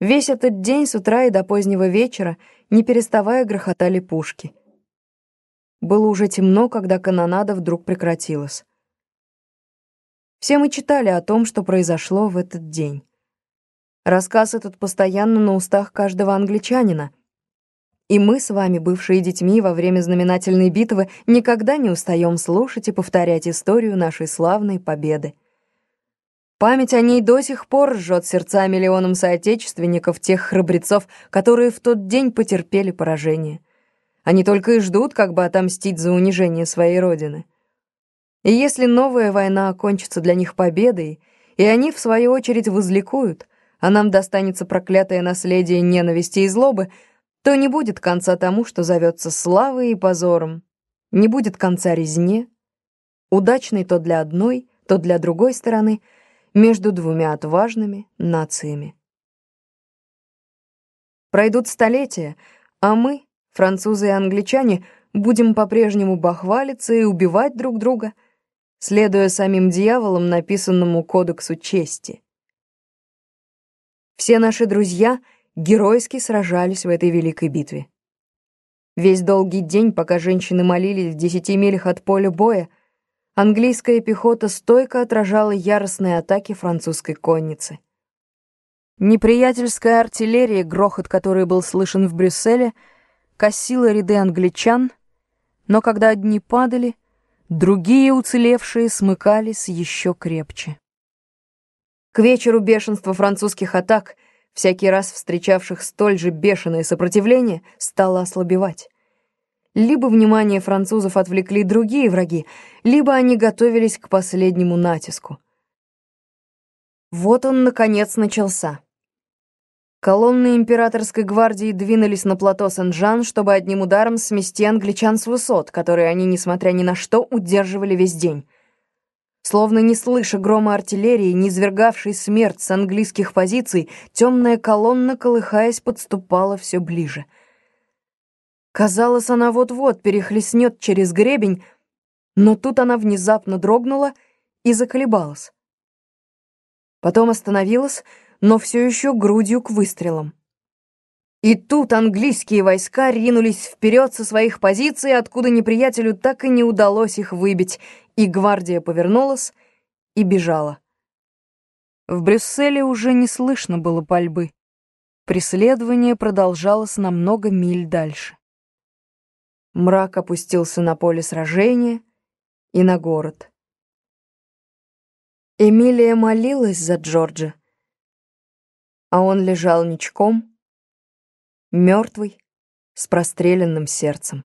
Весь этот день с утра и до позднего вечера, не переставая, грохотали пушки. Было уже темно, когда канонада вдруг прекратилась. Все мы читали о том, что произошло в этот день. Рассказ этот постоянно на устах каждого англичанина. И мы с вами, бывшие детьми во время знаменательной битвы, никогда не устаем слушать и повторять историю нашей славной победы. Память о ней до сих пор жжет сердца миллионам соотечественников, тех храбрецов, которые в тот день потерпели поражение. Они только и ждут, как бы отомстить за унижение своей родины. И если новая война окончится для них победой, и они, в свою очередь, возликуют, а нам достанется проклятое наследие ненависти и злобы, то не будет конца тому, что зовется славой и позором, не будет конца резне, удачной то для одной, то для другой стороны — между двумя отважными нациями. Пройдут столетия, а мы, французы и англичане, будем по-прежнему бахвалиться и убивать друг друга, следуя самим дьяволам написанному кодексу чести. Все наши друзья геройски сражались в этой великой битве. Весь долгий день, пока женщины молились в десяти милях от поля боя, английская пехота стойко отражала яростные атаки французской конницы. Неприятельская артиллерия, грохот которой был слышен в Брюсселе, косила ряды англичан, но когда одни падали, другие уцелевшие смыкались еще крепче. К вечеру бешенство французских атак, всякий раз встречавших столь же бешеное сопротивление, стало ослабевать. Либо внимание французов отвлекли другие враги, либо они готовились к последнему натиску. Вот он, наконец, начался. Колонны императорской гвардии двинулись на плато Сен-Жан, чтобы одним ударом смести англичан с высот, которые они, несмотря ни на что, удерживали весь день. Словно не слыша грома артиллерии, не извергавшей смерть с английских позиций, темная колонна, колыхаясь, подступала все ближе — Казалось, она вот-вот перехлестнет через гребень, но тут она внезапно дрогнула и заколебалась. Потом остановилась, но все еще грудью к выстрелам. И тут английские войска ринулись вперед со своих позиций, откуда неприятелю так и не удалось их выбить, и гвардия повернулась и бежала. В Брюсселе уже не слышно было пальбы. Преследование продолжалось на много миль дальше. Мрак опустился на поле сражения и на город. Эмилия молилась за Джорджа, а он лежал ничком, мертвый, с простреленным сердцем.